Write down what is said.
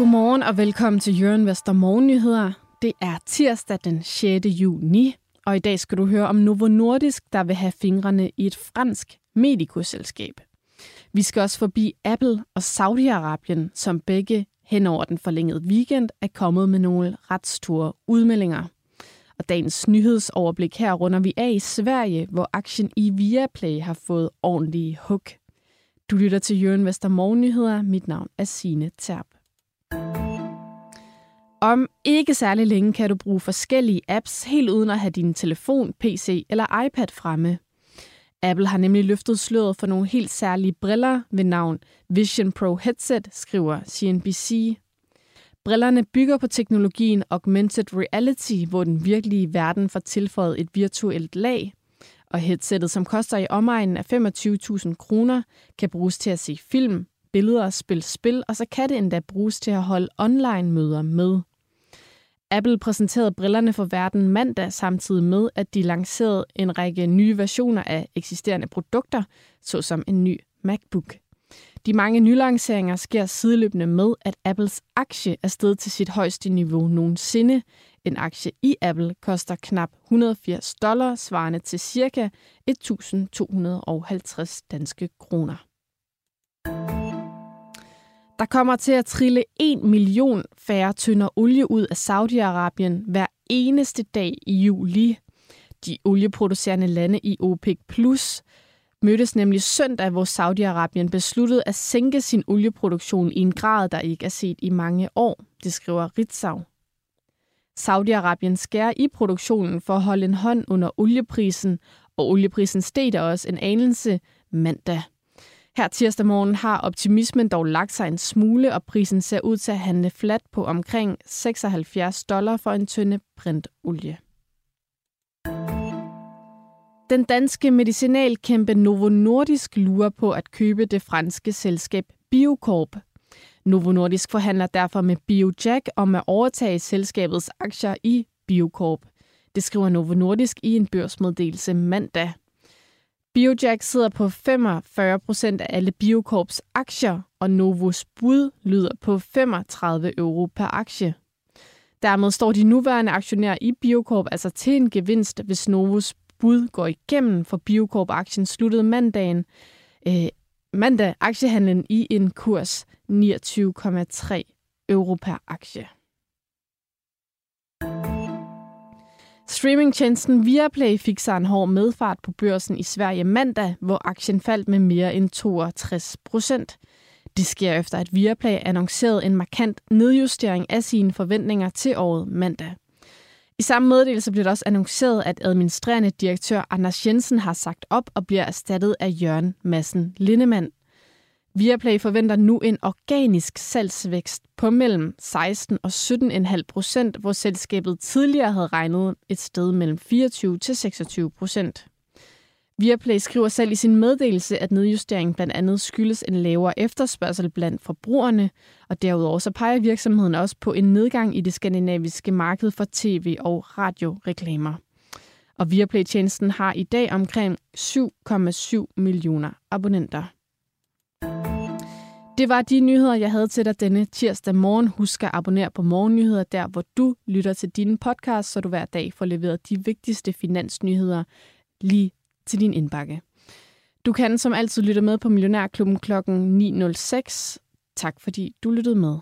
Godmorgen og velkommen til Jørgen Vester Morgennyheder. Det er tirsdag den 6. juni, og i dag skal du høre om Novo Nordisk, der vil have fingrene i et fransk medikoselskab. Vi skal også forbi Apple og Saudi-Arabien, som begge hen over den forlængede weekend er kommet med nogle ret store udmeldinger. Og dagens nyhedsoverblik her runder vi af i Sverige, hvor aktien i Viaplay har fået ordentlige hug. Du lytter til Jørgen Vester Morgennyheder. Mit navn er Signe Terp. Om ikke særlig længe kan du bruge forskellige apps helt uden at have din telefon, PC eller iPad fremme. Apple har nemlig løftet sløret for nogle helt særlige briller ved navn Vision Pro Headset, skriver CNBC. Brillerne bygger på teknologien Augmented Reality, hvor den virkelige verden får tilføjet et virtuelt lag. Og headsettet, som koster i omegnen af 25.000 kroner, kan bruges til at se film, billeder spille spil, og så kan det endda bruges til at holde online-møder med. Apple præsenterede brillerne for verden mandag samtidig med, at de lancerede en række nye versioner af eksisterende produkter, såsom en ny MacBook. De mange nylanceringer sker sideløbende med, at Apples aktie er steget til sit højeste niveau nogensinde. En aktie i Apple koster knap 180 dollar, svarende til ca. 1.250 danske kroner. Der kommer til at trille 1 million færre tynder olie ud af Saudi-Arabien hver eneste dag i juli. De olieproducerende lande i OPEC Plus mødtes nemlig søndag, hvor Saudi-Arabien besluttede at sænke sin olieproduktion i en grad, der ikke er set i mange år, det skriver Ritzau. Saudi-Arabien skærer i produktionen for at holde en hånd under olieprisen, og olieprisen steg der også en anelse mandag. Her tirsdag morgen har optimismen dog lagt sig en smule, og prisen ser ud til at handle fladt på omkring 76 dollar for en tynde brintolie. Den danske medicinalkæmpe Novo Nordisk lurer på at købe det franske selskab Biocorp. Novo Nordisk forhandler derfor med Biojack om at overtage selskabets aktier i Biocorp. Det skriver Novo Nordisk i en børsmeddelelse mandag. Biojack sidder på 45 procent af alle Biocorps aktier, og Novos bud lyder på 35 euro per aktie. Dermed står de nuværende aktionærer i Biocorp altså til en gevinst, hvis Novos bud går igennem, for Biocorp-aktien sluttede mandagen, øh, mandag aktiehandlen i en kurs 29,3 euro per aktie. Streamingtjenesten Viaplay fik sig en hård medfart på børsen i Sverige mandag, hvor aktien faldt med mere end 62 procent. Det sker efter, at Viaplay annoncerede en markant nedjustering af sine forventninger til året mandag. I samme meddelelse blev det også annonceret, at administrerende direktør Anders Jensen har sagt op og bliver erstattet af Jørgen Madsen Lindemann. Viaplay forventer nu en organisk salgsvækst på mellem 16 og 17,5 procent, hvor selskabet tidligere havde regnet et sted mellem 24 til 26 procent. Viaplay skriver selv i sin meddelelse, at nedjusteringen blandt andet skyldes en lavere efterspørgsel blandt forbrugerne, og derudover så peger virksomheden også på en nedgang i det skandinaviske marked for tv- og radioreklamer. Og Viaplay-tjenesten har i dag omkring 7,7 millioner abonnenter. Det var de nyheder, jeg havde til dig denne tirsdag morgen. Husk at abonnere på Morgennyheder, der hvor du lytter til dine podcasts, så du hver dag får leveret de vigtigste finansnyheder lige til din indbakke. Du kan som altid lytte med på Millionærklubben kl. 9.06. Tak fordi du lyttede med.